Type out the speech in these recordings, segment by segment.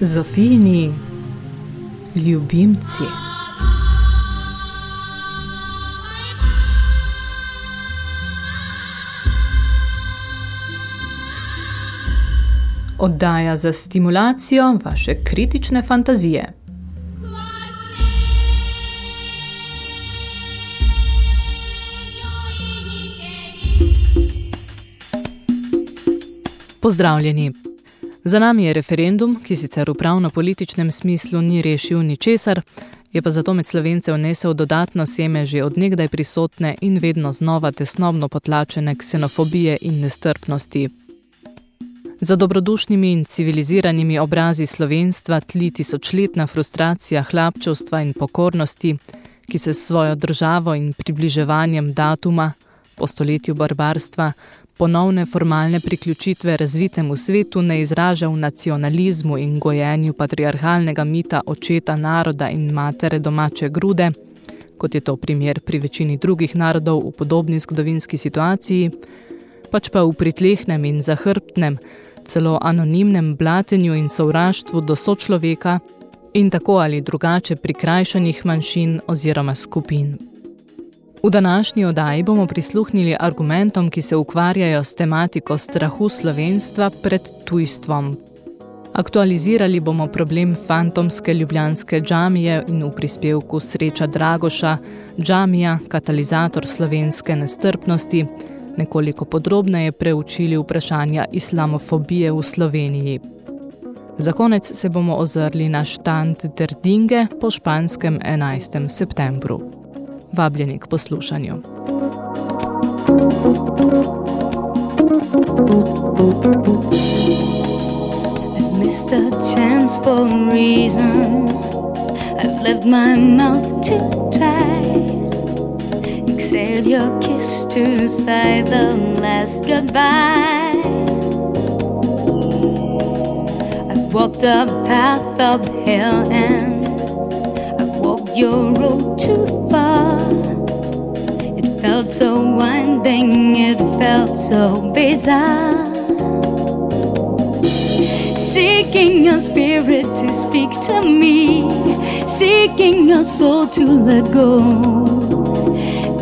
Zofini, ljubimci. Oddaja za stimulacijo vaše kritične fantazije. Pozdravljeni. Za nami je referendum, ki sicer v pravno-političnem smislu ni rešil ničesar, je pa zato med Slovence vnesel dodatno seme že od nekdaj prisotne in vedno znova tesnobno potlačene ksenofobije in nestrpnosti. Za dobrodušnimi in civiliziranimi obrazi slovenstva tli tisočletna frustracija hlapčevstva in pokornosti, ki se s svojo državo in približevanjem datuma, po stoletju barbarstva, ponovne formalne priključitve razvitemu svetu ne izraža v nacionalizmu in gojenju patriarhalnega mita očeta naroda in matere domače grude, kot je to primer pri večini drugih narodov v podobni zgodovinski situaciji, pač pa v pritlehnem in zahrbtnem, celo anonimnem blatenju in sovraštvu do sočloveka in tako ali drugače prikrajšanih manjšin oziroma skupin. V današnji oddaji bomo prisluhnili argumentom, ki se ukvarjajo s tematiko strahu slovenstva pred tujstvom. Aktualizirali bomo problem fantomske ljubljanske džamije in v prispevku Sreča Dragoša, džamija, katalizator slovenske nestrpnosti, nekoliko podrobneje preučili vprašanja islamofobije v Sloveniji. Za konec se bomo ozrli na štand Derdinge po španskem 11. septembru. Poslušanju. Missed a chance for a reason I've left my mouth too tight Exhaled your kiss to say the last goodbye. I've walked a path of hell and I've walked your road too felt so winding, it felt so bizarre. Seeking a spirit to speak to me, seeking a soul to let go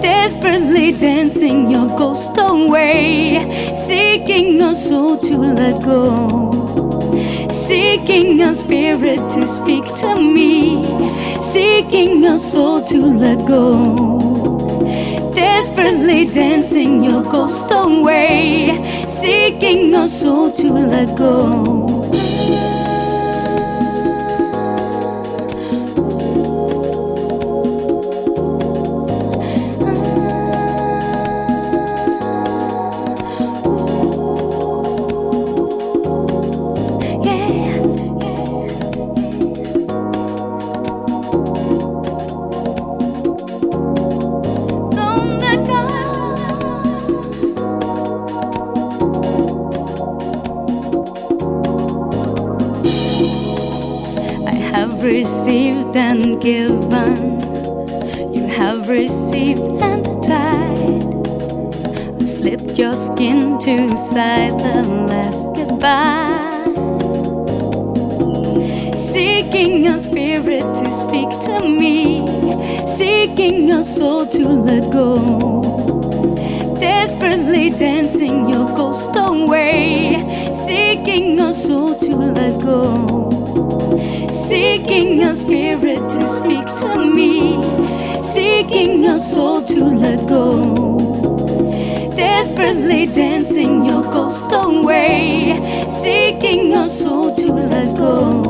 desperately dancing your ghost away, seeking a soul to let go, seeking a spirit to speak to me, seeking a soul to let go. Desperately dancing your ghost away, seeking a soul to let go. Given, you have received and tried. Slipped your skin to last goodbye. Seeking a spirit to speak to me, seeking a soul to let go. Desperately dancing your ghost away, seeking a soul to let go seeking a spirit to speak to me, seeking a soul to let go. Desperately dancing your ghost away, seeking a soul to let go.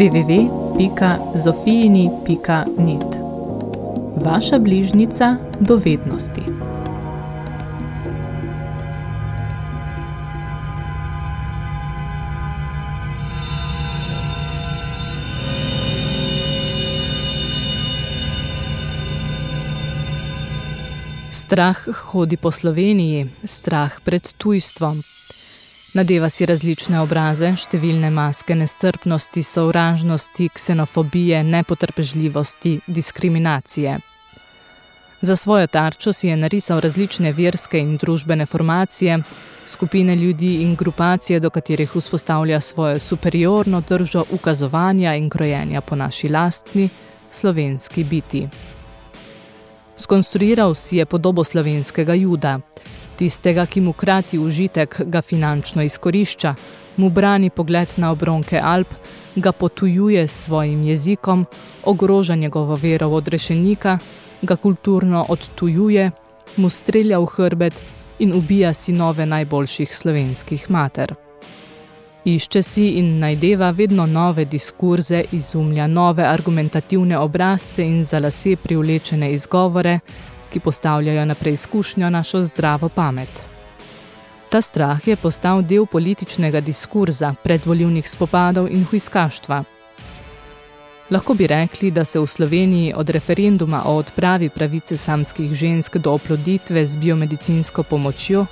www.zofijini.net Vaša bližnica do vednosti. Strah hodi po Sloveniji, strah pred tujstvom. Nadeva si različne obraze, številne maske nestrpnosti, sovražnosti, ksenofobije, nepotrpežljivosti, diskriminacije. Za svojo tarčo si je narisal različne verske in družbene formacije, skupine ljudi in grupacije, do katerih vzpostavlja svojo superiorno držo ukazovanja in krojenja po naši lastni, slovenski biti. Skonstruiral si je podobo slovenskega juda, tistega, ki mu krati užitek, ga finančno izkorišča, mu brani pogled na obronke Alp, ga potujuje s svojim jezikom, ogroža njegovo vero v odrešenika, ga kulturno odtujuje, mu strelja v hrbet in ubija sinove najboljših slovenskih mater. Išče si in najdeva vedno nove diskurze, izumlja nove argumentativne obrazce in za lase privlečene izgovore, ki postavljajo na preizkušnjo našo zdravo pamet. Ta strah je postal del političnega diskurza, predvoljivnih spopadov in huiskaštva. Lahko bi rekli, da se v Sloveniji od referenduma o odpravi pravice samskih žensk do oploditve z biomedicinsko pomočjo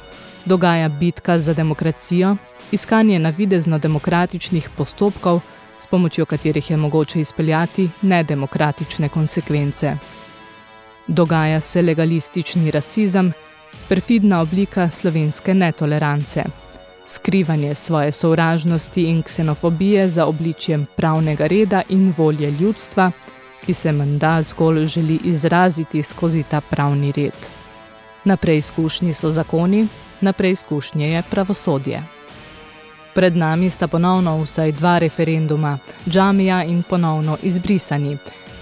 dogaja bitka za demokracijo, iskanje navidezno demokratičnih postopkov, s pomočjo katerih je mogoče izpeljati nedemokratične konsekvence. Dogaja se legalistični rasizem, perfidna oblika slovenske netolerance, skrivanje svoje sovražnosti in ksenofobije za obličjem pravnega reda in volje ljudstva, ki se menda zgolj želi izraziti skozi ta pravni red. Na preizkušnji so zakoni, na preizkušnje je pravosodje. Pred nami sta ponovno vsaj dva referenduma, džamija in ponovno izbrisani,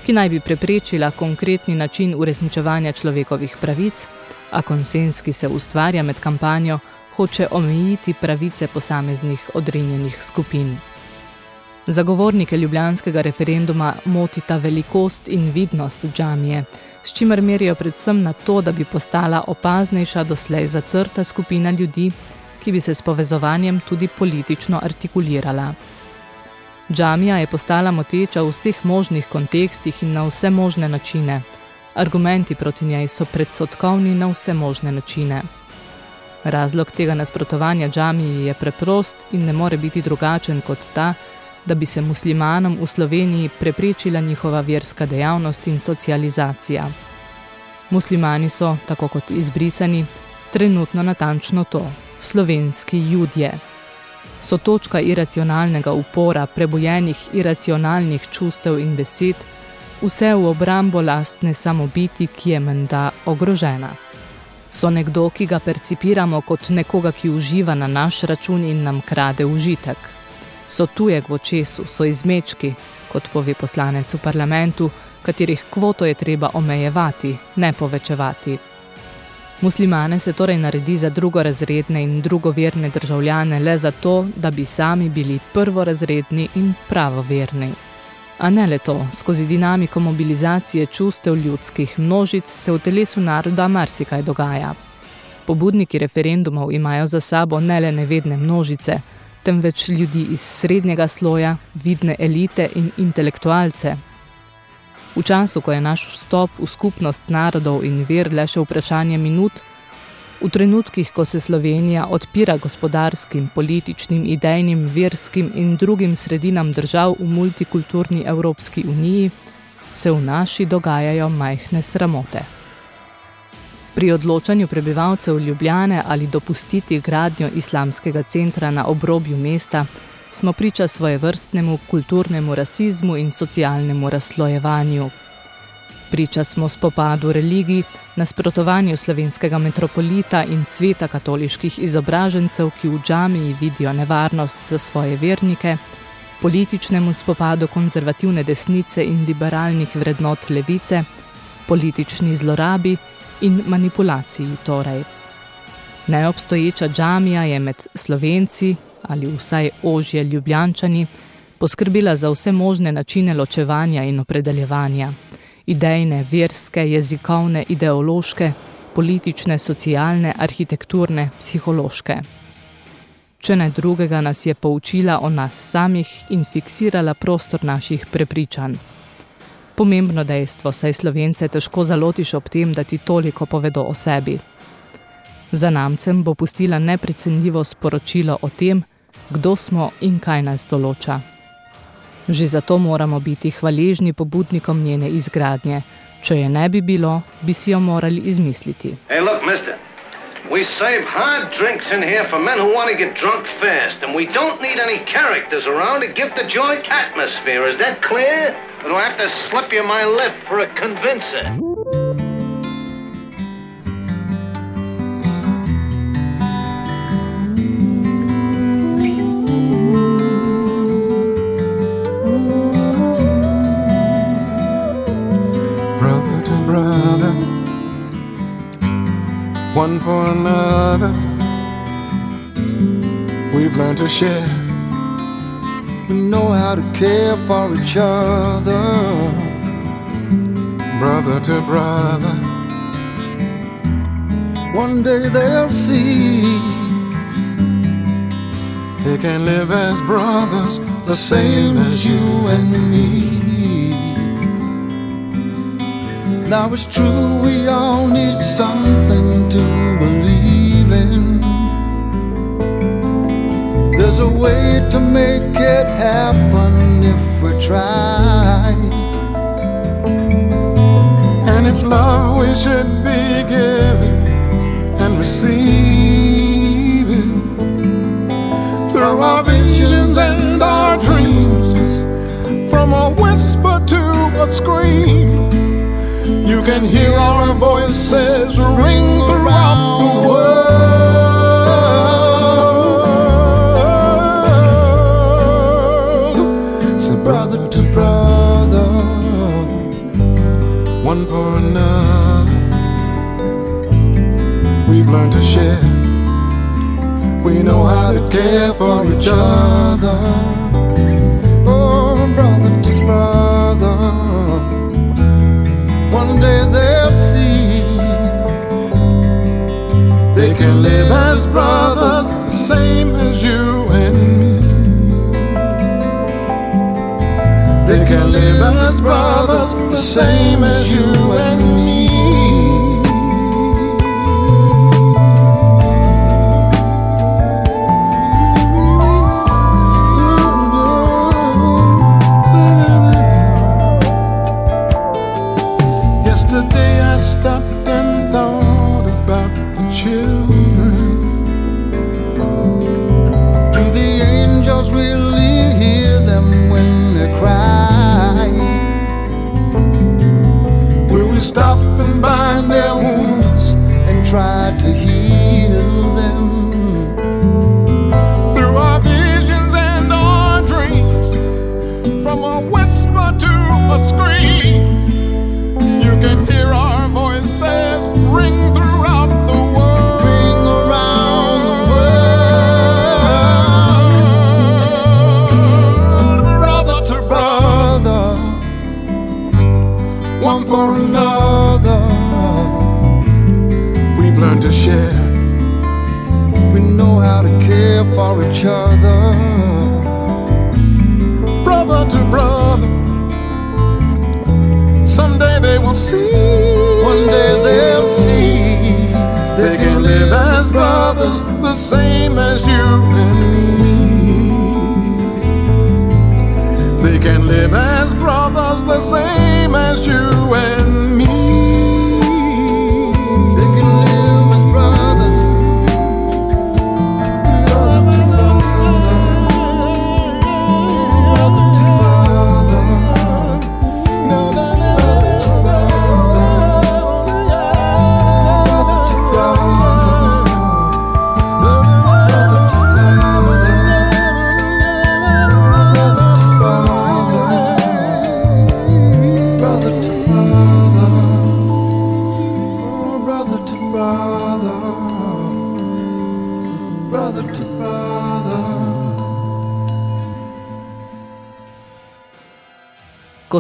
ki naj bi preprečila konkretni način uresničevanja človekovih pravic, a konsens, ki se ustvarja med kampanjo, hoče omejiti pravice posameznih odrinjenih skupin. Zagovornike ljubljanskega referenduma motita velikost in vidnost džamije, s čimer merijo predvsem na to, da bi postala opaznejša doslej zatrta skupina ljudi, ki bi se s povezovanjem tudi politično artikulirala. Džamija je postala moteča v vseh možnih kontekstih in na vse možne načine. Argumenti proti njej so predsotkovni na vse možne načine. Razlog tega nasprotovanja džamiji je preprost in ne more biti drugačen kot ta, da bi se muslimanom v Sloveniji preprečila njihova verska dejavnost in socializacija. Muslimani so, tako kot izbrisani, trenutno natančno to, slovenski judje. So točka iracionalnega upora, prebojenih iracionalnih čustev in besed, vse v obrambo lastne samobiti, ki je menda ogrožena. So nekdo, ki ga percipiramo kot nekoga, ki uživa na naš račun in nam krade užitek so tujek v očesu, so izmečki, kot pove poslanec v parlamentu, katerih kvoto je treba omejevati, ne povečevati. Muslimane se torej naredi za drugorazredne in drugoverne državljane le zato, da bi sami bili prvorazredni in pravoverni. A ne le to, skozi dinamiko mobilizacije čustev ljudskih množic se v telesu naroda marsikaj dogaja. Pobudniki referendumov imajo za sabo ne le nevedne množice, temveč ljudi iz srednjega sloja, vidne elite in intelektualce. V času, ko je naš vstop v skupnost narodov in ver le še vprašanje minut, v trenutkih, ko se Slovenija odpira gospodarskim, političnim, idejnim, verskim in drugim sredinam držav v multikulturni Evropski uniji, se v naši dogajajo majhne sramote. Pri odločanju prebivalcev Ljubljane ali dopustiti gradnjo islamskega centra na obrobju mesta smo priča svojevrstnemu kulturnemu rasizmu in socialnemu razslojevanju. Priča smo spopadu religij, nasprotovanju slovenskega metropolita in cveta katoliških izobražencev, ki v džamiji vidijo nevarnost za svoje vernike, političnemu spopadu konzervativne desnice in liberalnih vrednot levice, politični zlorabi in manipulaciji torej. Neobstoječa džamija je med slovenci ali vsaj ožje ljubljančani poskrbila za vse možne načine ločevanja in opredeljevanja, idejne, verske, jezikovne, ideološke, politične, socialne, arhitekturne, psihološke. Če ne drugega nas je poučila o nas samih in fiksirala prostor naših prepričanj. Pomembno dejstvo, saj slovence težko zalotiš ob tem, da ti toliko povedo o sebi. Za namcem bo pustila neprecenljivo sporočilo o tem, kdo smo in kaj nas določa. Že zato moramo biti hvaležni pobudnikom njene izgradnje. Če je ne bi bilo, bi si jo morali izmisliti. Hey, look, mister. We save hard drinks in here for men who want to get drunk fast, and we don't need any characters around to give the joint atmosphere. Is that clear? Or do I have to slip you my lip for a convincer? To share. We know how to care for each other, brother to brother. One day they'll see they can live as brothers, the same as you and me. Now it's true, we all need something to believe There's a way to make it happen if we try. And it's love we should be giving and receiving through our visions and our dreams, from a whisper to a scream. You can hear our voices ring throughout the world. Brother one for another. We've learned to share. We know how to care for each other. Oh, brother to brother, one day they'll see they can live as brothers, can live as brothers, the same as you and me.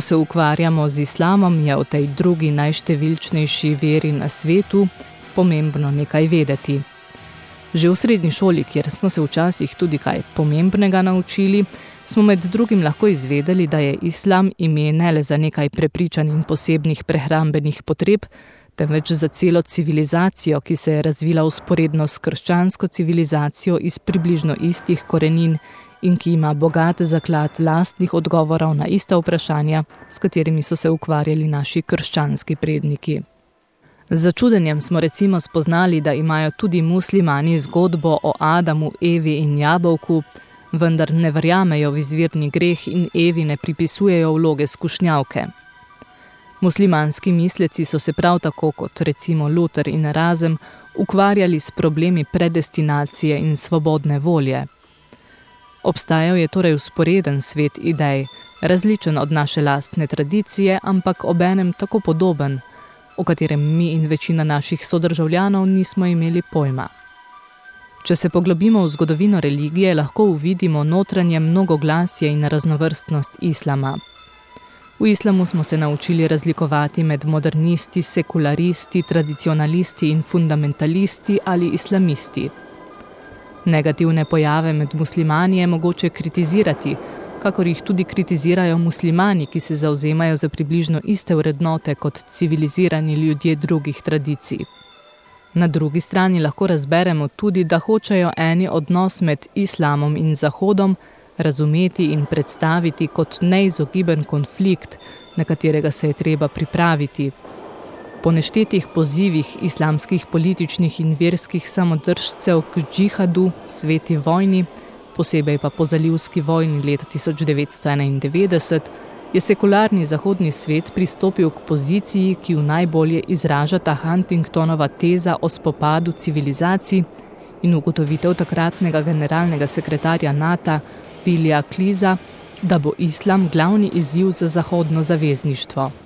Se ukvarjamo z islamom, je o tej drugi najštevilčnejši veri na svetu pomembno nekaj vedeti. Že v srednji šoli, kjer smo se včasih tudi kaj pomembnega naučili, smo med drugim lahko izvedeli, da je islam ime ne le za nekaj prepričanj in posebnih prehrambenih potreb, temveč za celo civilizacijo, ki se je razvila usporedno s krščansko civilizacijo iz približno istih korenin in ki ima bogat zaklad lastnih odgovorov na ista vprašanja, s katerimi so se ukvarjali naši krščanski predniki. Z začudenjem smo recimo spoznali, da imajo tudi muslimani zgodbo o Adamu, Evi in Jabolku, vendar ne verjamejo v izvirni greh in Evi ne pripisujejo vloge skušnjavke. Muslimanski misleci so se prav tako kot recimo Luther in Razem ukvarjali s problemi predestinacije in svobodne volje. Obstajal je torej usporeden svet idej, različen od naše lastne tradicije, ampak obenem tako podoben, o katerem mi in večina naših sodržavljanov nismo imeli pojma. Če se poglobimo v zgodovino religije, lahko uvidimo notranje mnogoglasje in raznovrstnost islama. V islamu smo se naučili razlikovati med modernisti, sekularisti, tradicionalisti in fundamentalisti ali islamisti. Negativne pojave med muslimani je mogoče kritizirati, kakor jih tudi kritizirajo muslimani, ki se zauzemajo za približno iste vrednote kot civilizirani ljudje drugih tradicij. Na drugi strani lahko razberemo tudi, da hočejo eni odnos med islamom in zahodom razumeti in predstaviti kot neizogiben konflikt, na katerega se je treba pripraviti. Po neštetih pozivih islamskih političnih in verskih samodržcev k džihadu, sveti vojni, posebej pa po zalivski vojni leta 1991, je sekularni zahodni svet pristopil k poziciji, ki v najbolje izraža ta Huntingtonova teza o spopadu civilizacij in ugotovitev takratnega generalnega sekretarja NATO Vilija Kliza, da bo islam glavni izziv za zahodno zavezništvo.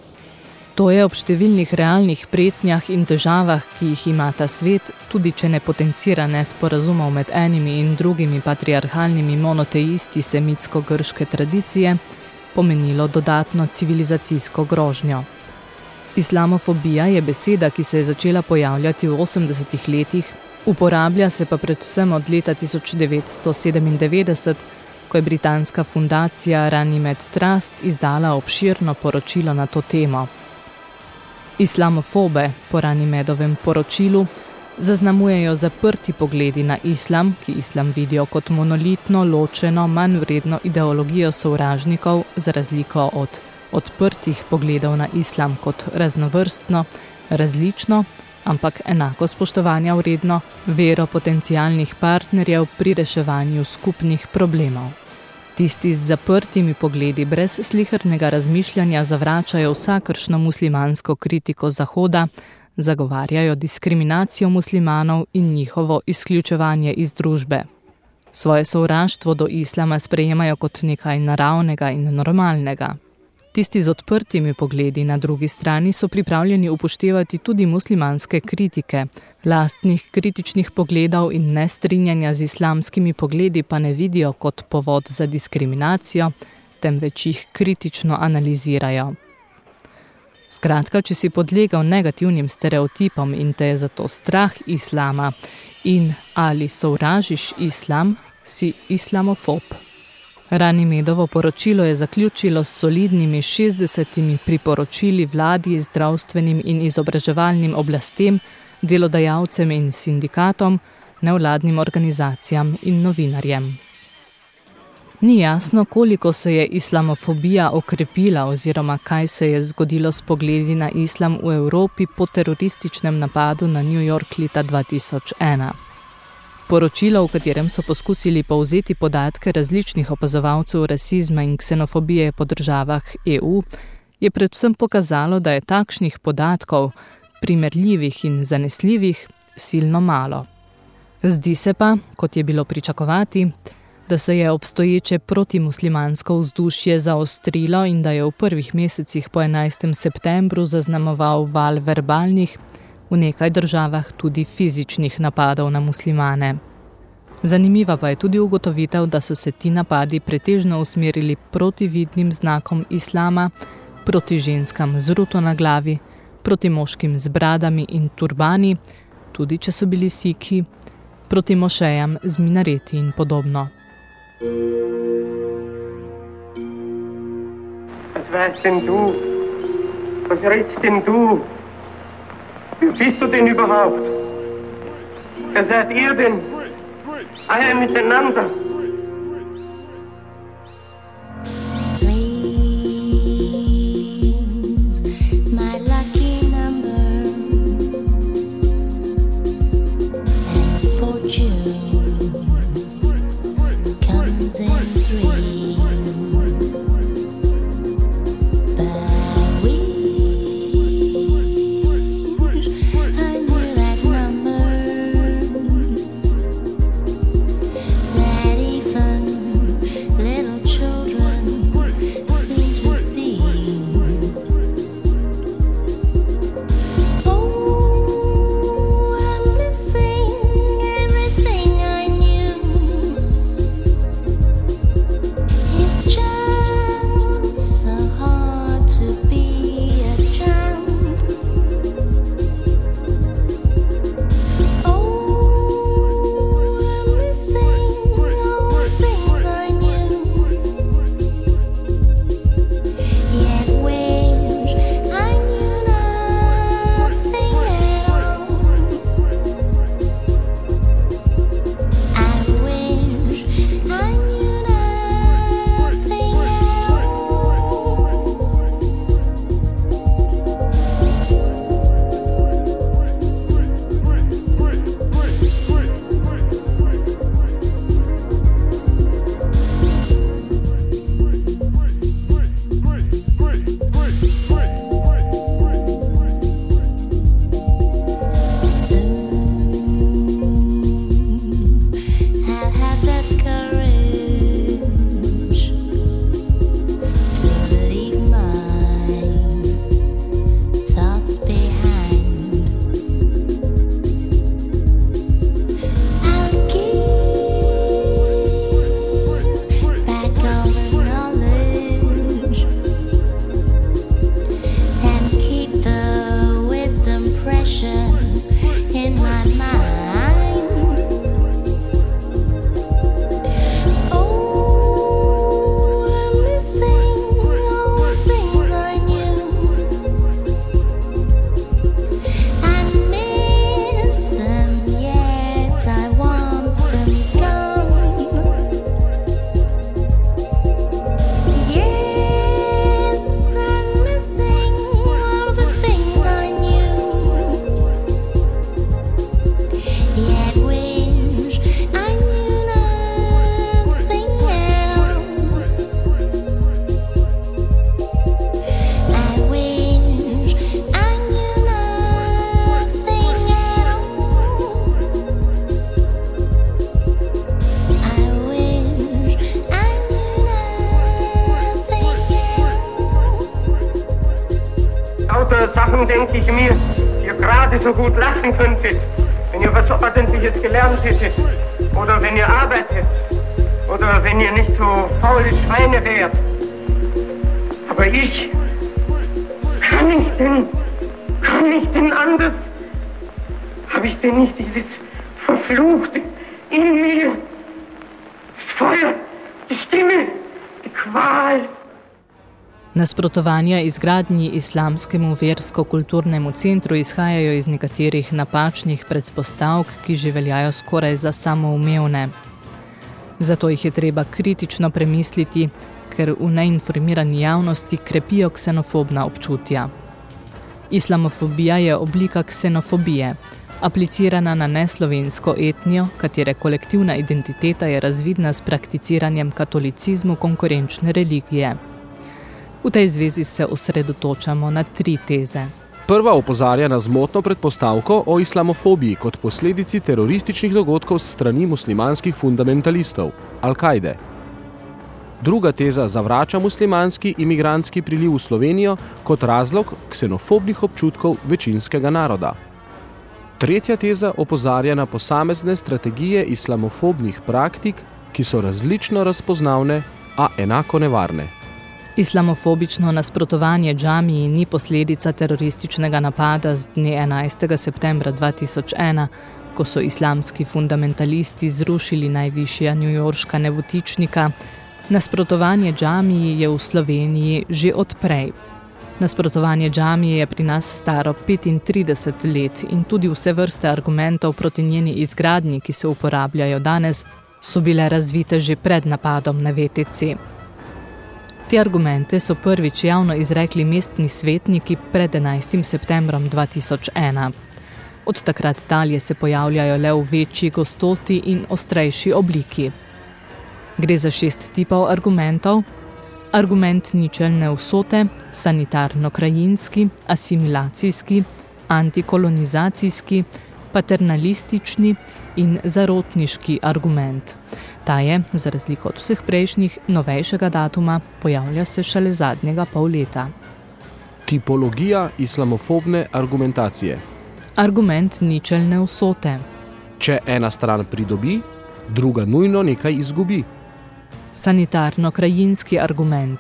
To je ob številnih realnih pretnjah in težavah, ki jih ima ta svet, tudi če ne potencira nesporazumov med enimi in drugimi patriarhalnimi monoteisti semitsko-grške tradicije, pomenilo dodatno civilizacijsko grožnjo. Islamofobija je beseda, ki se je začela pojavljati v 80-ih letih, uporablja se pa predvsem od leta 1997, ko je britanska fundacija Ranimed Trust izdala obširno poročilo na to temo. Islamofobe po Ranimedovem poročilu zaznamujejo zaprti pogledi na islam, ki islam vidijo kot monolitno, ločeno, manj vredno ideologijo sovražnikov za razliko od odprtih pogledov na islam kot raznovrstno, različno, ampak enako spoštovanja vredno vero potencialnih partnerjev pri reševanju skupnih problemov. Tisti z zaprtimi pogledi brez slihrnega razmišljanja zavračajo vsakršno muslimansko kritiko Zahoda, zagovarjajo diskriminacijo muslimanov in njihovo izključevanje iz družbe. Svoje sovraštvo do islama sprejemajo kot nekaj naravnega in normalnega. Tisti z odprtimi pogledi na drugi strani so pripravljeni upoštevati tudi muslimanske kritike, lastnih kritičnih pogledov in nestrinjanja z islamskimi pogledi pa ne vidijo kot povod za diskriminacijo, temveč jih kritično analizirajo. Skratka, če si podlegal negativnim stereotipom in te je zato strah islama in ali sovražiš islam, si islamofob. Rani Medovo poročilo je zaključilo s solidnimi 60 priporočili vladi, zdravstvenim in izobraževalnim oblastem, delodajalcem in sindikatom, nevladnim organizacijam in novinarjem. Ni jasno, koliko se je islamofobija okrepila oziroma kaj se je zgodilo s pogledi na islam v Evropi po terorističnem napadu na New York leta 2001. Poročilo, v katerem so poskusili povzeti podatke različnih opazovalcev rasizma in ksenofobije po državah EU, je predvsem pokazalo, da je takšnih podatkov, primerljivih in zanesljivih, silno malo. Zdi se pa, kot je bilo pričakovati, da se je obstoječe protimuslimansko vzdušje zaostrilo in da je v prvih mesecih po 11. septembru zaznamoval val verbalnih, v nekaj državah tudi fizičnih napadov na muslimane. Zanimiva pa je tudi ugotovitev, da so se ti napadi pretežno usmerili proti vidnim znakom islama, proti ženskam z ruto na glavi, proti moškim z bradami in turbani, tudi če so bili siki, proti mošejam z minareti in podobno. Was weißt denn du? Was redst denn du? Wer bist du denn überhaupt? Wer seid ihr denn? Alle miteinander. So gut lachen könntet, wenn ihr was Ordentliches gelernt hättet. Oder wenn ihr arbeitet. Oder wenn ihr nicht so faule Schweine wärt. Aber ich, kann ich denn, kann ich denn anders? Habe ich denn nicht dieses Verfluchte in mir? Das Feuer, die Stimme, die Qual. Nasprotovanja izgradnji islamskemu versko-kulturnemu centru izhajajo iz nekaterih napačnih predpostavk, ki že veljajo skoraj za samoumevne. Zato jih je treba kritično premisliti, ker v neinformirani javnosti krepijo ksenofobna občutja. Islamofobija je oblika ksenofobije, aplicirana na neslovensko etnijo, katere kolektivna identiteta je razvidna s prakticiranjem katolicizmu konkurenčne religije. V tej zvezi se osredotočamo na tri teze. Prva opozarja na zmotno predpostavko o islamofobiji kot posledici terorističnih dogodkov s strani muslimanskih fundamentalistov, Al-Kaide. Druga teza zavrača muslimanski imigrantski priliv v Slovenijo kot razlog ksenofobnih občutkov večinskega naroda. Tretja teza opozarja na posamezne strategije islamofobnih praktik, ki so različno razpoznavne, a enako nevarne. Islamofobično nasprotovanje džamiji ni posledica terorističnega napada z dne 11. septembra 2001, ko so islamski fundamentalisti zrušili najvišja njujorška nebotičnika, nasprotovanje džamiji je v Sloveniji že odprej. Nasprotovanje džamije je pri nas staro 35 let in tudi vse vrste argumentov proti njeni izgradnji, ki se uporabljajo danes, so bile razvite že pred napadom na VTC. Te argumente so prvič javno izrekli mestni svetniki pred 11. septembrom 2001. Od takrat dalje se pojavljajo le v večji gostoti in ostrejši obliki. Gre za šest tipov argumentov. Argument ničelne vsote, sanitarno-krajinski, asimilacijski, antikolonizacijski, paternalistični in zarotniški argument. Ta je, za razliko od vseh prejšnjih, novejšega datuma, pojavlja se šele zadnjega pol leta. Tipologija islamofobne argumentacije Argument ničelne vsote. Če ena stran pridobi, druga nujno nekaj izgubi. Sanitarno-krajinski argument.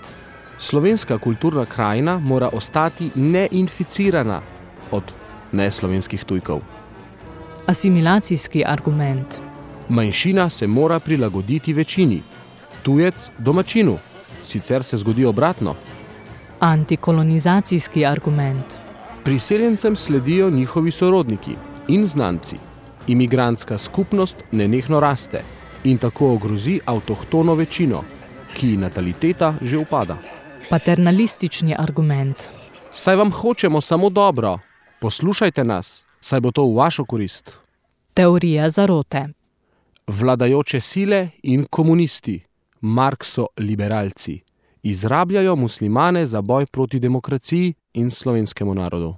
Slovenska kulturna krajina mora ostati neinficirana od neslovenskih tujkov. Asimilacijski argument. Manjšina se mora prilagoditi večini, tujec domačinu, sicer se zgodi obratno. Antikolonizacijski argument. Priseljencem sledijo njihovi sorodniki in znanci. Imigrantska skupnost nenehno raste in tako ogrozi avtohtono večino, ki nataliteta že upada. Paternalistični argument. Saj vam hočemo samo dobro, poslušajte nas, saj bo to v vašo korist. Teorija zarote. Vladajoče sile in komunisti, Markso liberalci, izrabljajo muslimane za boj proti demokraciji in slovenskemu narodu.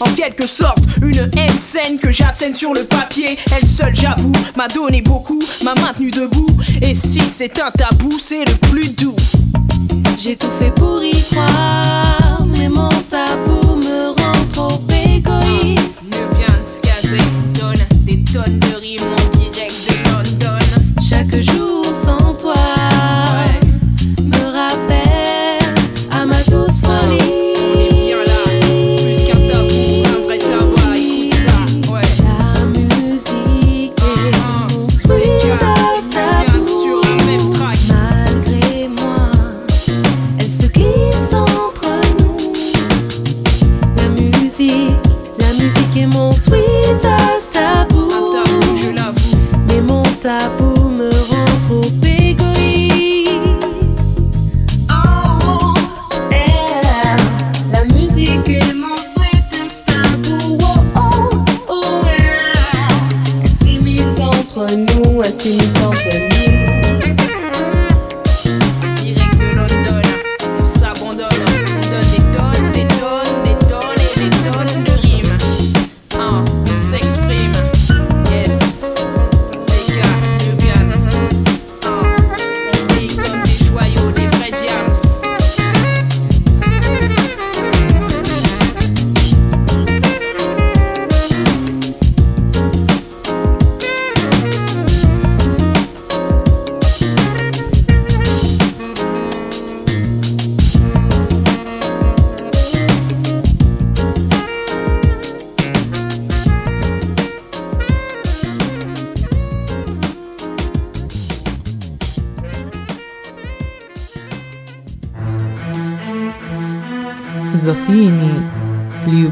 En quelque sorte, une haine saine que j'assène sur le papier. Elle seule, j'avoue, m'a donné beaucoup, m'a maintenu debout. Et si c'est un tabou, c'est le plus doux. J'ai tout fait pour y croire, mais mon tabou me rend trop égoïste. Ne bien se caser, donne des tonnes de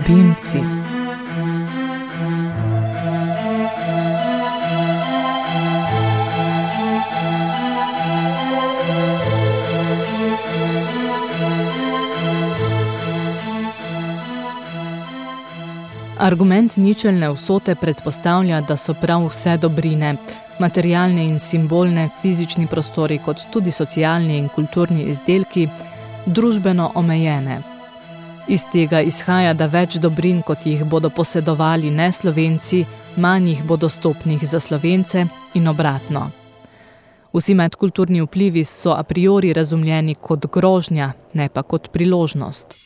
ljubimci. Argument ničelne vsote predpostavlja, da so prav vse dobrine, materialne in simbolne, fizični prostori kot tudi socialni in kulturni izdelki, družbeno omejene. Iz tega izhaja, da več dobrin, kot jih bodo posedovali ne slovenci, manj jih bo dostopnih za slovence in obratno. Vsi medkulturni vplivi so a priori razumljeni kot grožnja, ne pa kot priložnost.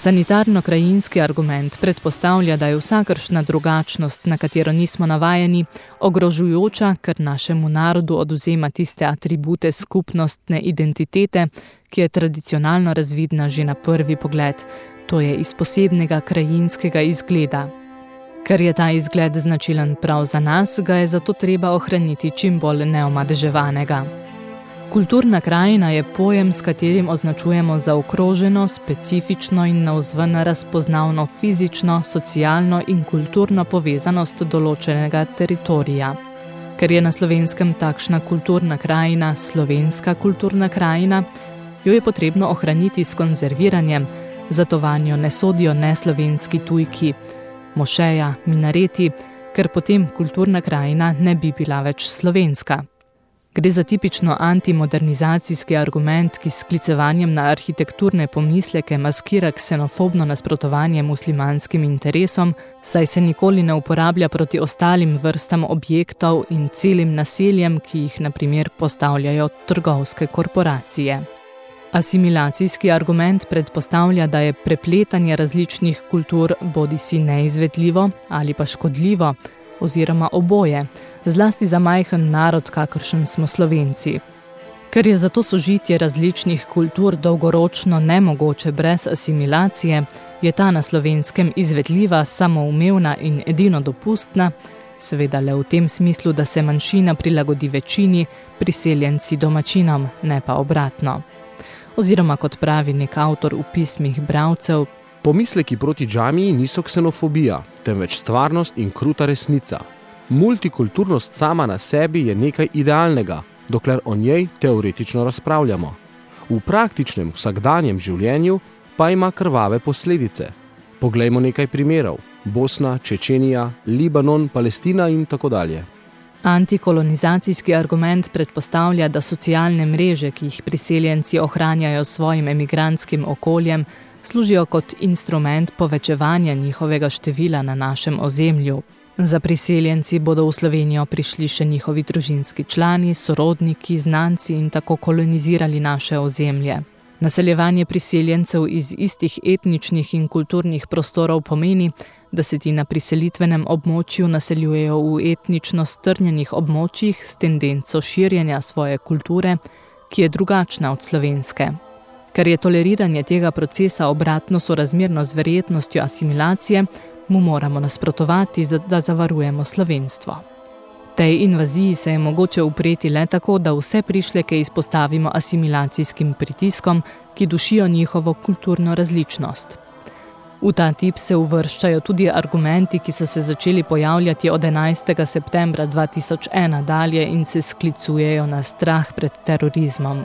Sanitarno-krajinski argument predpostavlja, da je vsakršna drugačnost, na katero nismo navajeni, ogrožujoča, ker našemu narodu oduzema tiste atribute skupnostne identitete, ki je tradicionalno razvidna že na prvi pogled, to je iz posebnega krajinskega izgleda. Ker je ta izgled značilen prav za nas, ga je zato treba ohraniti čim bolj neomadeževanega. Kulturna krajina je pojem, s katerim označujemo zaokroženo, specifično in navzven razpoznavno fizično, socialno in kulturno povezanost določenega teritorija. Ker je na slovenskem takšna kulturna krajina slovenska kulturna krajina, jo je potrebno ohraniti s konzerviranjem, zato vanjo ne sodijo neslovenski tujki, mošeja, minareti, ker potem kulturna krajina ne bi bila več slovenska. Gre za tipično antimodernizacijski argument, ki s sklicevanjem na arhitekturne pomisleke maskira ksenofobno nasprotovanje muslimanskim interesom, saj se nikoli ne uporablja proti ostalim vrstam objektov in celim naseljem, ki jih na primer postavljajo trgovske korporacije. Asimilacijski argument predpostavlja, da je prepletanje različnih kultur bodi si neizvedljivo ali pa škodljivo, oziroma oboje, zlasti za majhen narod, kakršen smo Slovenci. Ker je zato sožitje različnih kultur dolgoročno nemogoče brez asimilacije, je ta na slovenskem izvedljiva, samoumevna in edino dopustna, seveda le v tem smislu, da se manjšina prilagodi večini, priseljenci domačinom, ne pa obratno. Oziroma, kot pravi nek avtor v pismih bravcev, Pomisleki proti džamiji niso ksenofobija, temveč stvarnost in kruta resnica. Multikulturnost sama na sebi je nekaj idealnega, dokler o njej teoretično razpravljamo. V praktičnem vsakdanjem življenju pa ima krvave posledice. Poglejmo nekaj primerov. Bosna, Čečenija, Libanon, Palestina in tako dalje. Antikolonizacijski argument predpostavlja, da socialne mreže, ki jih priseljenci ohranjajo svojim emigrantskim okoljem, služijo kot instrument povečevanja njihovega števila na našem ozemlju. Za priseljenci bodo v Slovenijo prišli še njihovi družinski člani, sorodniki, znanci in tako kolonizirali naše ozemlje. Naseljevanje priseljencev iz istih etničnih in kulturnih prostorov pomeni, da se ti na priselitvenem območju naseljujejo v etnično strnjenih območjih s tendenco širjenja svoje kulture, ki je drugačna od slovenske. Ker je toleriranje tega procesa obratno sorazmerno z verjetnostjo asimilacije, mu moramo nasprotovati, da zavarujemo slovenstvo. Tej invaziji se je mogoče upreti le tako, da vse prišleke izpostavimo asimilacijskim pritiskom, ki dušijo njihovo kulturno različnost. V ta tip se uvrščajo tudi argumenti, ki so se začeli pojavljati od 11. septembra 2001 dalje in se sklicujejo na strah pred terorizmom,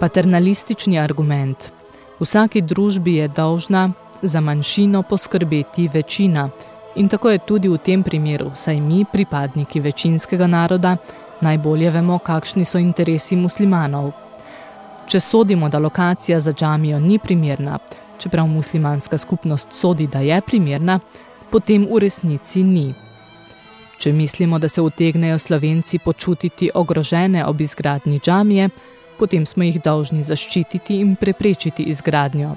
paternalistični argument. Vsaki družbi je dolžna za manjšino poskrbeti večina in tako je tudi v tem primeru, saj mi, pripadniki večinskega naroda, najbolje vemo, kakšni so interesi muslimanov. Če sodimo, da lokacija za džamijo ni primerna, čeprav muslimanska skupnost sodi, da je primerna, potem v resnici ni. Če mislimo, da se utegnejo slovenci počutiti ogrožene ob izgradnji džamije, potem smo jih dolžni zaščititi in preprečiti izgradnjo.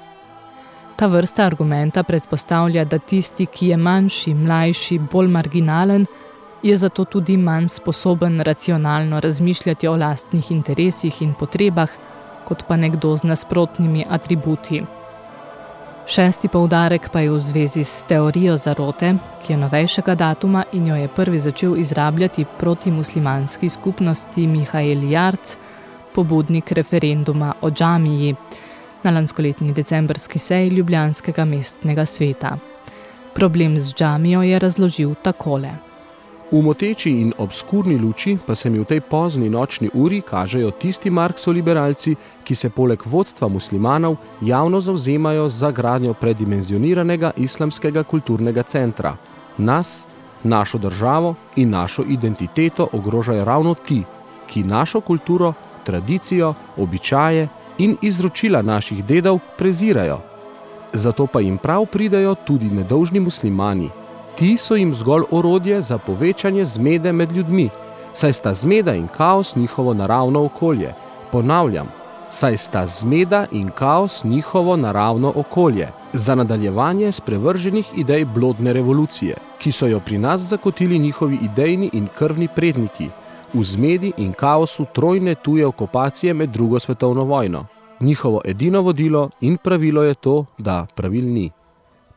Ta vrsta argumenta predpostavlja, da tisti, ki je manjši, mlajši, bolj marginalen, je zato tudi manj sposoben racionalno razmišljati o lastnih interesih in potrebah, kot pa nekdo z nasprotnimi atributi. Šesti poudarek pa je v zvezi s teorijo zarote, ki je novejšega datuma in jo je prvi začel izrabljati proti muslimanski skupnosti Mihael Jarc, pobudnik referenduma o džamiji. na lanskoletni decembrski seji Ljubljanskega mestnega sveta. Problem z džamijo je razložil takole. V moteči in obskurni luči pa se mi v tej pozni nočni uri kažejo tisti marksoliberalci, ki se poleg vodstva muslimanov javno zauzemajo za gradnjo predimenzioniranega islamskega kulturnega centra. Nas, našo državo in našo identiteto ogrožajo ravno ti, ki našo kulturo, tradicijo, običaje in izročila naših dedov prezirajo. Zato pa jim prav pridajo tudi nedolžni muslimani, Ti so jim zgolj orodje za povečanje zmede med ljudmi, saj sta zmeda in kaos njihovo naravno okolje. Ponavljam, saj sta zmeda in kaos njihovo naravno okolje za nadaljevanje sprevrženih idej blodne revolucije, ki so jo pri nas zakotili njihovi idejni in krvni predniki, v zmedi in kaosu trojne tuje okupacije med drugo svetovno vojno. Njihovo edino vodilo in pravilo je to, da pravil ni.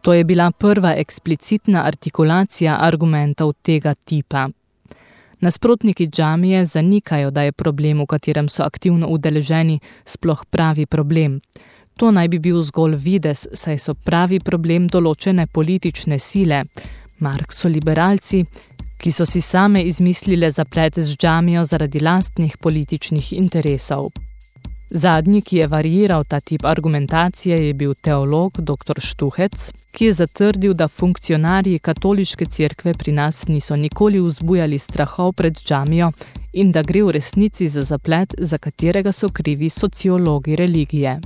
To je bila prva eksplicitna artikulacija argumentov tega tipa. Nasprotniki džamije zanikajo, da je problem, v katerem so aktivno udeleženi, sploh pravi problem. To naj bi bil zgolj vides, saj so pravi problem določene politične sile, marksoliberalci, ki so si same izmislile zaplet z džamijo zaradi lastnih političnih interesov. Zadnji, ki je variiral ta tip argumentacije, je bil teolog dr. Štuhec, ki je zatrdil, da funkcionarji katoliške cerkve pri nas niso nikoli vzbujali strahov pred džamijo in da gre v resnici za zaplet, za katerega so krivi sociologi religije.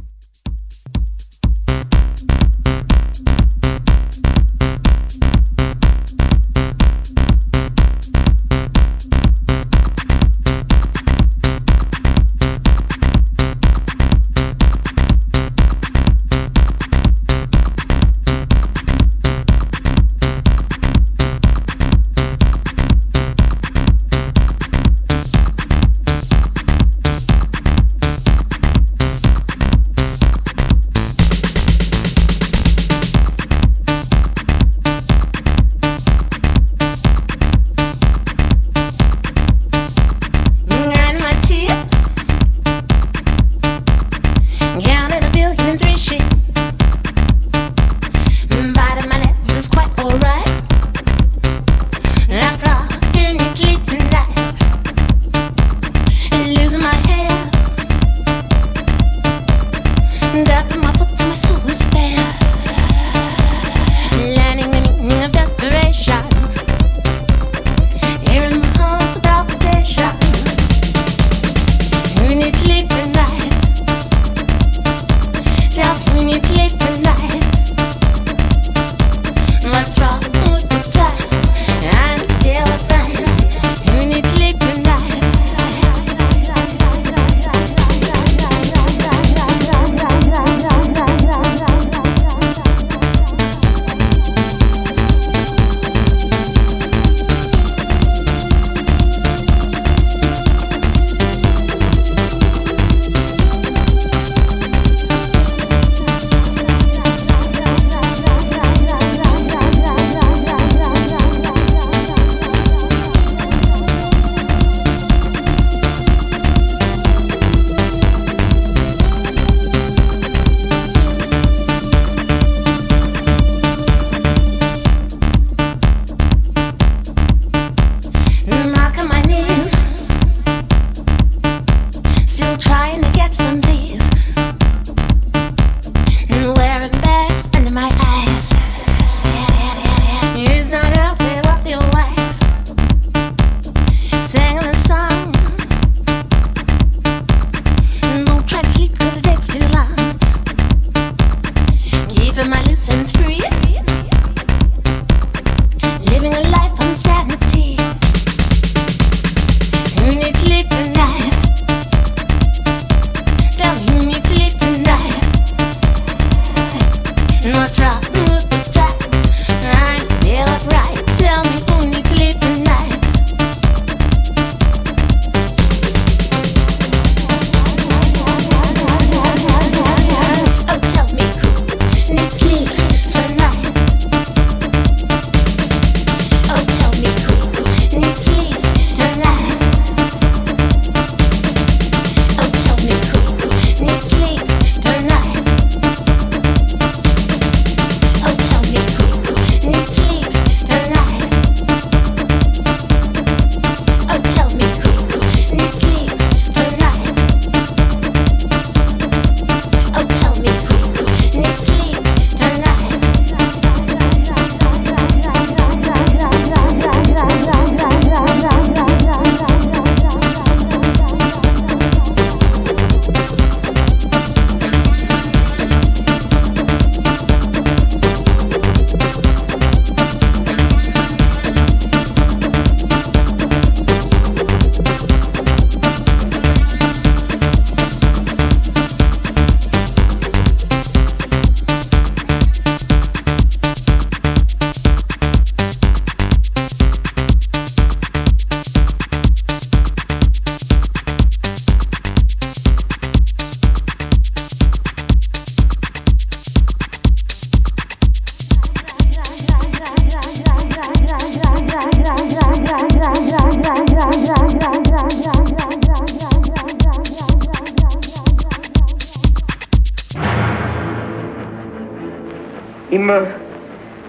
Immer,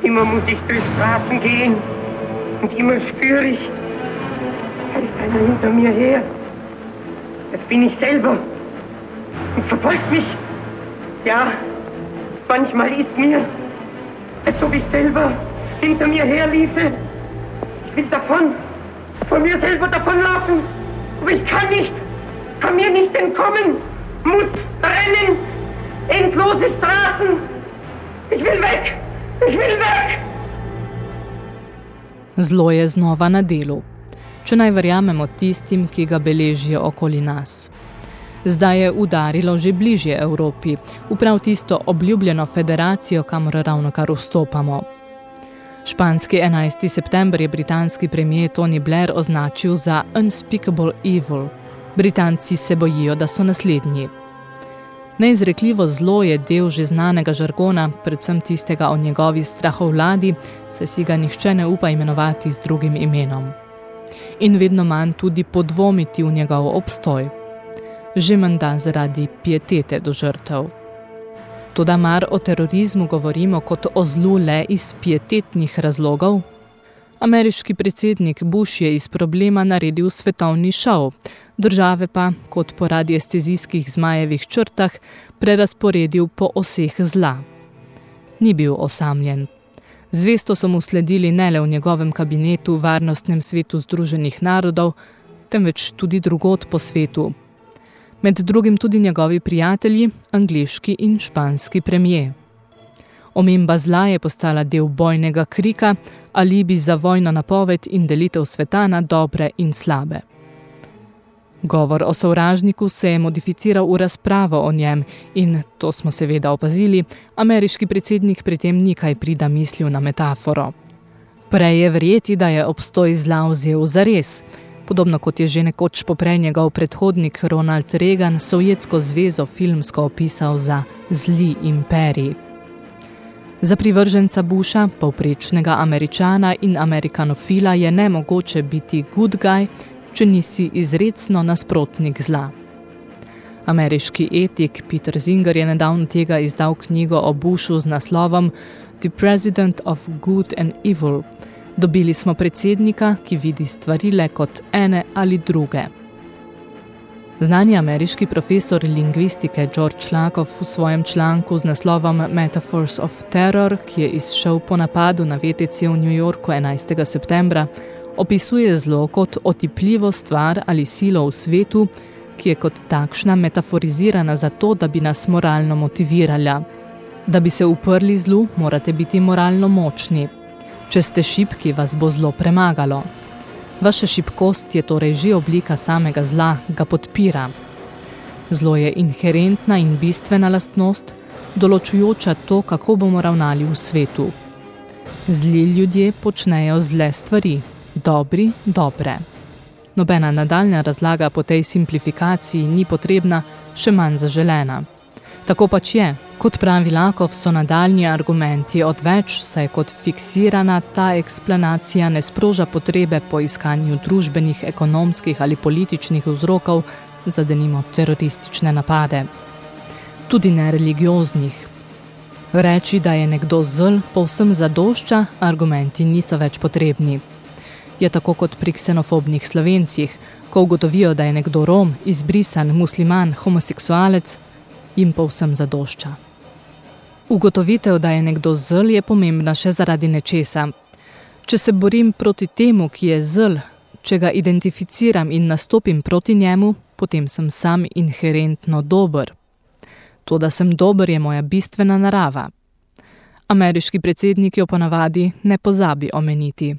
immer muss ich durch Straßen gehen und immer spüre ich, da ist einer hinter mir her. Das bin ich selber und verfolgt mich. Ja, manchmal ist mir, als ob ich selber hinter mir herliefe. Ich will davon, von mir selber davonlaufen, aber ich kann nicht, kann mir nicht entkommen, muss rennen, endlose Straßen. Ich will weg, ich will weg. Zlo je znova na delu. Če naj verjamemo tistim, ki ga beležijo okoli nas. Zdaj je udarilo že bližje Evropi, v prav tisto obljubljeno federacijo, kamor ravno kar vstopamo. Španski 11. september je britanski premijer Tony Blair označil za unspeakable evil. Britanci se bojijo, da so naslednji. Neizrekljivo zlo je del že znanega žargona, predvsem tistega o njegovi strahovladi, saj si ga nihče ne upa imenovati z drugim imenom. In vedno manj tudi podvomiti v njegov obstoj. Že menda zaradi pietete do žrtev. Toda mar o terorizmu govorimo kot o zlu le iz pietetnih razlogov? Ameriški predsednik Bush je iz problema naredil svetovni šov, države pa, kot po radiestezijskih zmajevih črtah, prerasporedil po oseh zla. Ni bil osamljen. Zvesto so mu sledili ne le v njegovem kabinetu v varnostnem svetu Združenih narodov, temveč tudi drugot po svetu. Med drugim tudi njegovi prijatelji, angliški in španski premije. Omemba zla je postala del bojnega krika, alibi za vojno napoved in delitev sveta na dobre in slabe. Govor o sovražniku se je modificiral v razpravo o njem in, to smo seveda opazili, ameriški predsednik pri tem nikaj prida mislil na metaforo. Prej je verjeti, da je obstoj zla vzel za res. Podobno kot je že nekoč poprej njegov predhodnik Ronald Reagan Sovjetsko zvezo filmsko opisal za zli imperij. Za privrženca Busha, povprečnega američana in amerikanofila, je nemogoče biti good guy, če nisi izredno nasprotnik zla. Ameriški etik Peter Zinger je nedavno tega izdal knjigo o Bushu z naslovom The President of Good and Evil. Dobili smo predsednika, ki vidi stvari le kot ene ali druge. Znani ameriški profesor lingvistike George Lakoff v svojem članku z naslovom Metaphors of Terror, ki je izšel po napadu na VTC v New Yorku 11. septembra, opisuje zlo kot otipljivo stvar ali silo v svetu, ki je kot takšna metaforizirana za to, da bi nas moralno motivirala. Da bi se uprli zlu, morate biti moralno močni. Če ste šipki, vas bo zlo premagalo. Vaša šipkost je torej že oblika samega zla, ga podpira. Zlo je inherentna in bistvena lastnost, določujoča to, kako bomo ravnali v svetu. Zli ljudje počnejo zle stvari, dobri, dobre. Nobena nadaljna razlaga po tej simplifikaciji ni potrebna, še manj zaželena. Tako pač je, kot pravi Lakov, so nadaljni argumenti odveč, saj kot fiksirana ta eksplanacija ne sproža potrebe po iskanju družbenih, ekonomskih ali političnih vzrokov za denimo teroristične napade. Tudi ne religioznih. Reči, da je nekdo zl, povsem zadošča, argumenti niso več potrebni je tako kot pri ksenofobnih slovencih, ko ugotovijo, da je nekdo rom, izbrisan, musliman, homoseksualec, jim povsem zadošča. Ugotovitev, da je nekdo zl, je pomembna še zaradi nečesa. Če se borim proti temu, ki je zl, če ga identificiram in nastopim proti njemu, potem sem sam inherentno dober. To, da sem dober, je moja bistvena narava. Ameriški predsednik jo ponavadi ne pozabi omeniti.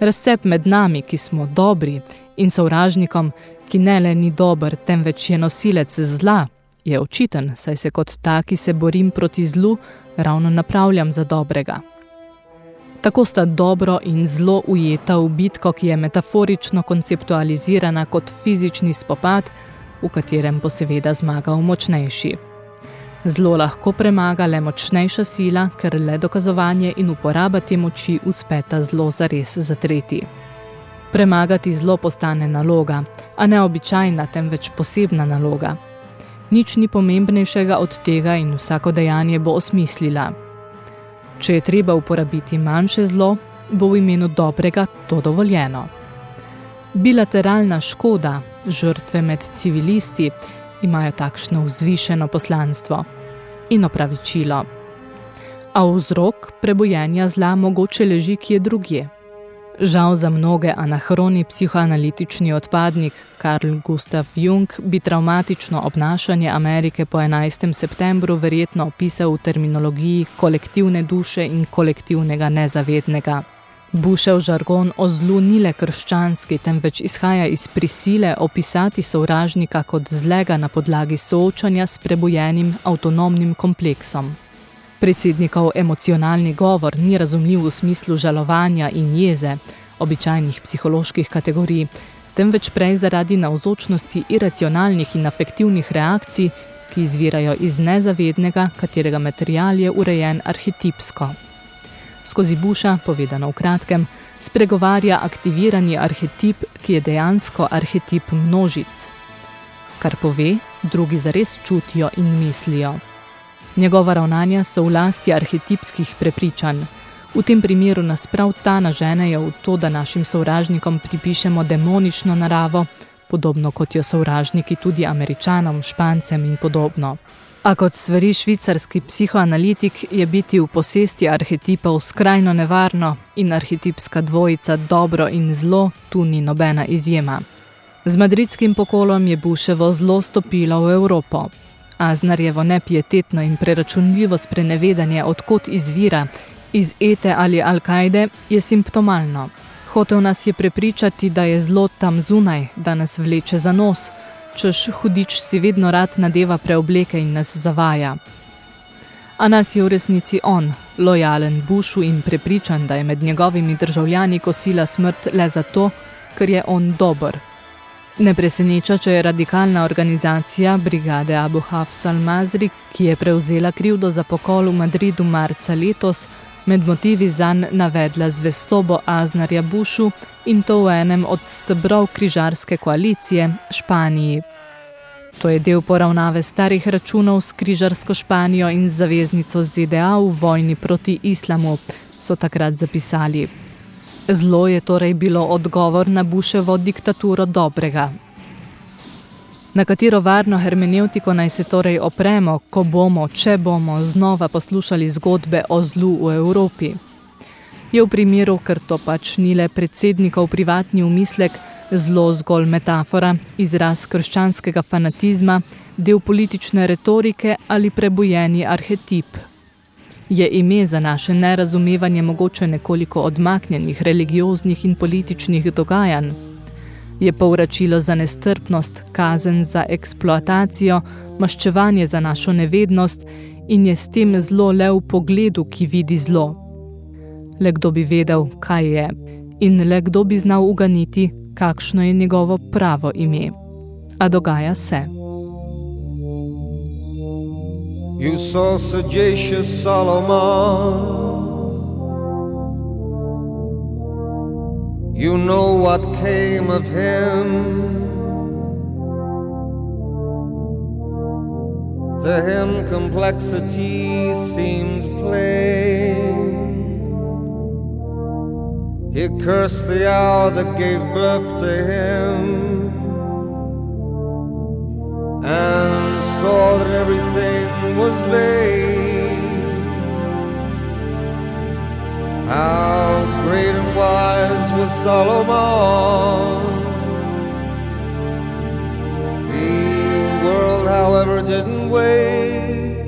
Razcep med nami, ki smo dobri, in sovražnikom, ki ne le ni dober, temveč je nosilec zla, je očiten, saj se kot taki se borim proti zlu, ravno napravljam za dobrega. Tako sta dobro in zlo ujeta v bitko, ki je metaforično konceptualizirana kot fizični spopad, v katerem bo seveda zmagal močnejši. Zlo lahko premaga le močnejša sila, ker le dokazovanje in uporaba te moči uspeta zlo zares zatreti. Premagati zlo postane naloga, a ne običajna, temveč posebna naloga. Nič ni pomembnejšega od tega in vsako dejanje bo osmislila. Če je treba uporabiti manjše zlo, bo v imenu dobrega to dovoljeno. Bilateralna škoda, žrtve med civilisti, imajo takšno vzvišeno poslanstvo in opravičilo. A vzrok prebojenja zla mogoče leži kje drugje. Žal za mnoge anahroni psihoanalitični odpadnik Karl Gustav Jung bi traumatično obnašanje Amerike po 11. septembru verjetno opisal v terminologiji kolektivne duše in kolektivnega nezavednega. Bušev žargon o zlu ni le krščanski, temveč izhaja iz prisile opisati sovražnika kot zlega na podlagi soočanja s prebojenim avtonomnim kompleksom. Predsednikov emocionalni govor ni razumljiv v smislu žalovanja in jeze, običajnih psiholoških kategorij, temveč prej zaradi navzočnosti iracionalnih in afektivnih reakcij, ki izvirajo iz nezavednega, katerega material je urejen arhetipsko. Skozi Buša, povedano v kratkem, spregovarja aktivirani arhetip, ki je dejansko arhetip množic. Kar pove, drugi zares čutijo in mislijo. Njegova ravnanja so v lasti arhetipskih prepričanj. V tem primeru nas prav ta naženejo v to, da našim sovražnikom pripišemo demonično naravo, podobno kot jo sovražniki tudi američanom, špancem in podobno. A kot svari švicarski psihoanalitik je biti v posesti arhetipov skrajno nevarno in arhetipska dvojica dobro in zlo tu ni nobena izjema. Z madridskim pokolom je Buševo zlo stopilo v Evropo. Aznarjevo nepietetno in preračunljivo sprenevedanje, odkot izvira, iz Ete ali Al-Kaide, je simptomalno. Hotel nas je prepričati, da je zlo tam zunaj, da nas vleče za nos, češ hudič si vedno rad nadeva preobleke in nas zavaja. A nas je v resnici on, lojalen Bushu in prepričan, da je med njegovimi državljani kosila smrt le zato, ker je on dober. Ne preseneča, če je radikalna organizacija Brigade Abu Hafs al-Mazri, ki je prevzela krivdo za pokol v Madridu marca letos, med motivi zanj navedla zvestobo Aznarja Bushu in to v enem od stebrov križarske koalicije Španiji. To je del poravnave starih računov s križarsko Španijo in zaveznico ZDA v vojni proti islamu, so takrat zapisali. Zlo je torej bilo odgovor na Buševo diktaturo dobrega. Na katero varno hermeneutiko naj se torej opremo, ko bomo, če bomo, znova poslušali zgodbe o zlu v Evropi? Je v primeru, ker to pač ni le predsednikov privatni umislek, zlo zgolj metafora, izraz krščanskega fanatizma, del politične retorike ali prebojeni arhetip? Je ime za naše nerazumevanje mogoče nekoliko odmaknjenih religioznih in političnih dogajanj? Je povračilo za nestrpnost, kazen za eksploatacijo, maščevanje za našo nevednost in je s tem zlo le v pogledu, ki vidi zlo? Le kdo bi vedel, kaj je in le kdo bi znal uganiti, kakšno je njegovo pravo ime? A dogaja se. You saw sagacious Solomon. You know what came of him. To him, complexity seems plain. He cursed the hour that gave birth to him and saw that everything was vain. How great and wise was Solomon. The world, however, didn't wait,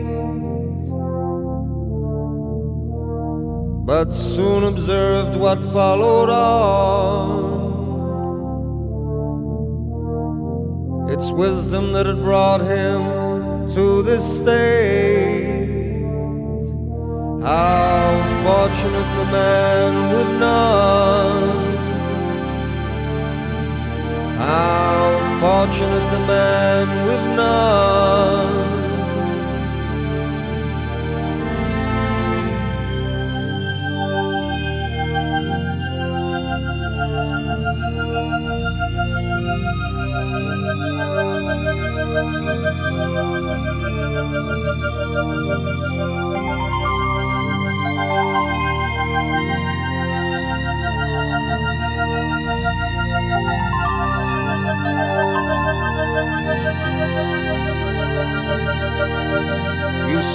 but soon observed what followed on. It's wisdom that had brought him to this state. How fortunate the man with none. How fortunate the man with none. You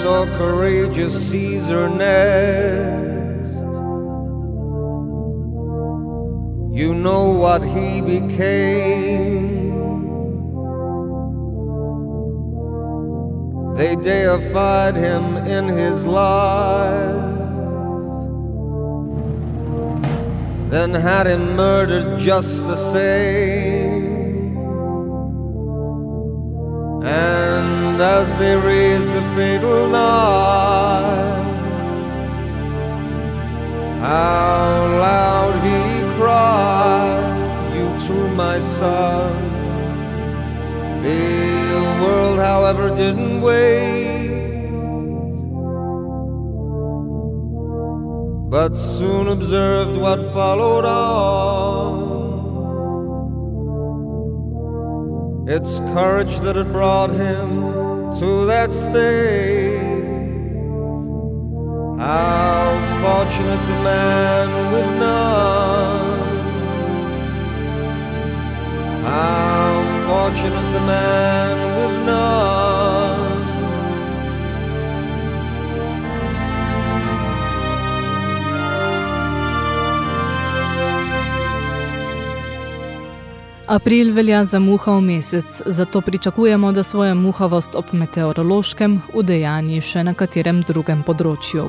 saw courageous Caesar next. You know what he became. They deified him in his life, then had him murdered just the same. And as they raised the fatal knife, how loud he cried, You too, my son. The world, however, didn't wait, but soon observed what followed on. It's courage that had brought him to that state. How fortunate the man with none. How fortunate the man April velja za muhov mesec, zato pričakujemo, da svojo muhavost ob meteorološkem udejanji še na katerem drugem področju.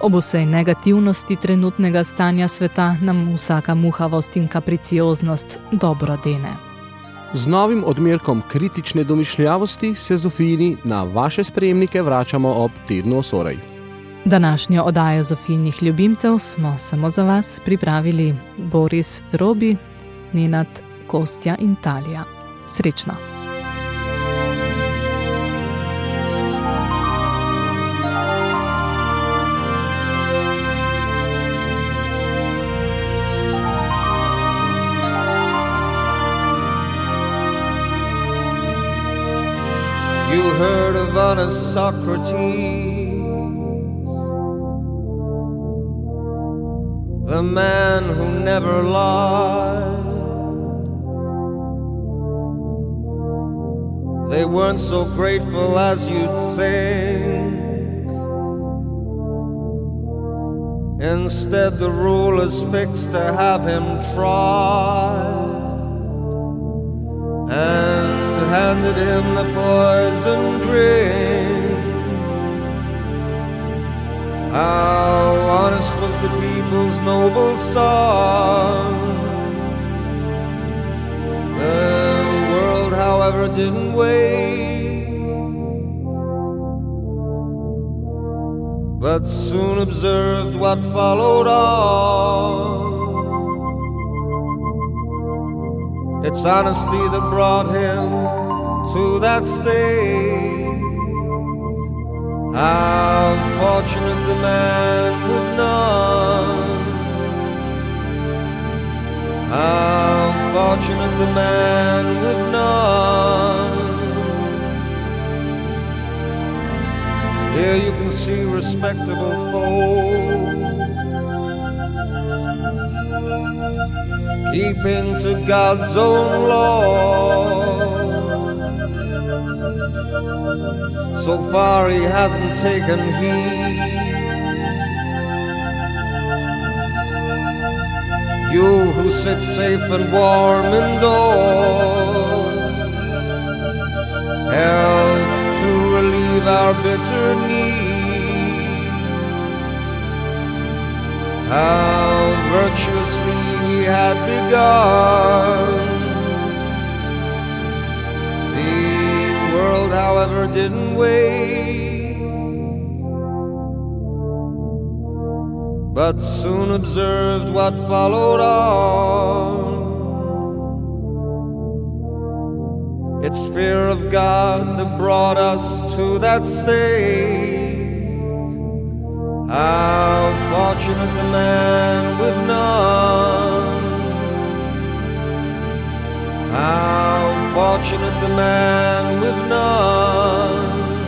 Ob vsej negativnosti trenutnega stanja sveta nam vsaka muhavost in kapricioznost dobro dene. Z novim odmerkom kritične domišljavosti se Zofijini na vaše sprejemnike vračamo ob tednu osorej. Današnjo oddajo Zofijnih ljubimcev smo samo za vas pripravili Boris Drobi, Nenad Kostja in Talija. Srečno! You heard of honest Socrates, the man who never lied. They weren't so grateful as you'd think. Instead, the rulers fixed to have him tried and handed him the poison drink. How honest was the people's noble son. The however, didn't wait, but soon observed what followed on. It's honesty that brought him to that state. How fortunate the man with none. How fortunate the man with none. Here you can see respectable folk keeping to God's own law. So far he hasn't taken heed. You who sit safe and warm indoors, help to relieve our bitter need. How virtuously we had begun. The world, however, didn't wait, but soon observed what followed on. It's fear of God that brought us to that state. How fortunate the man with none. How fortunate the man with none.